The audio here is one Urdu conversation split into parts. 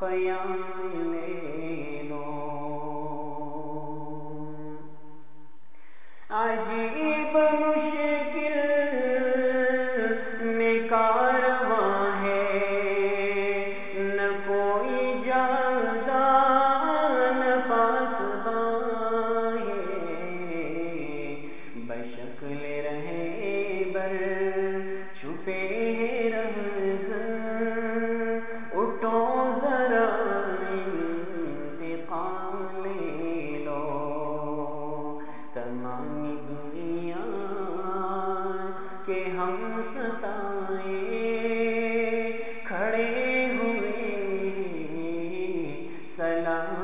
پیام سلام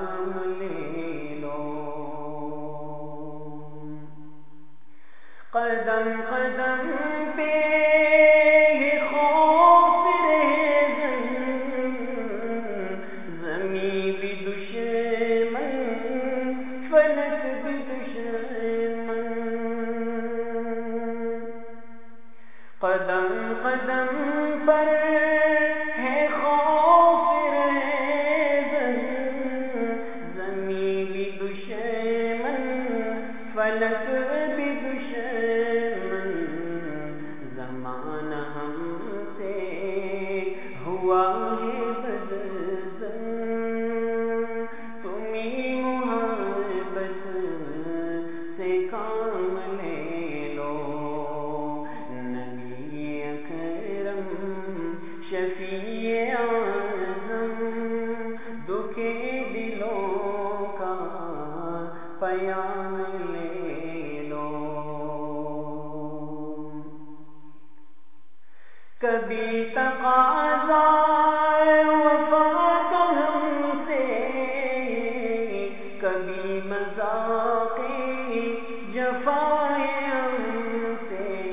جفائے ہم سے۔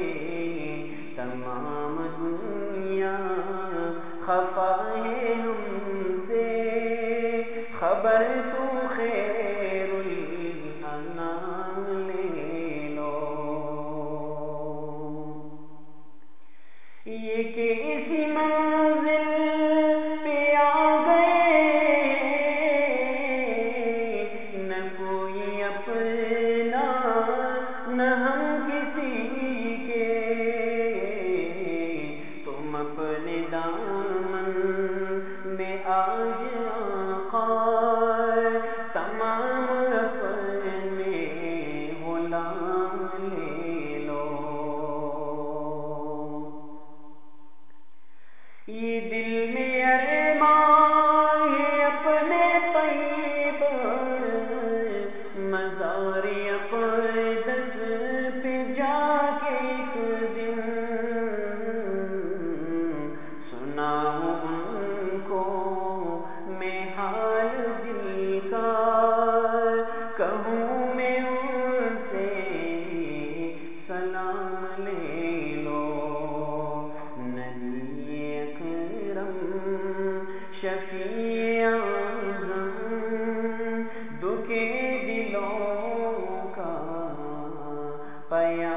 تمام دل میں فيا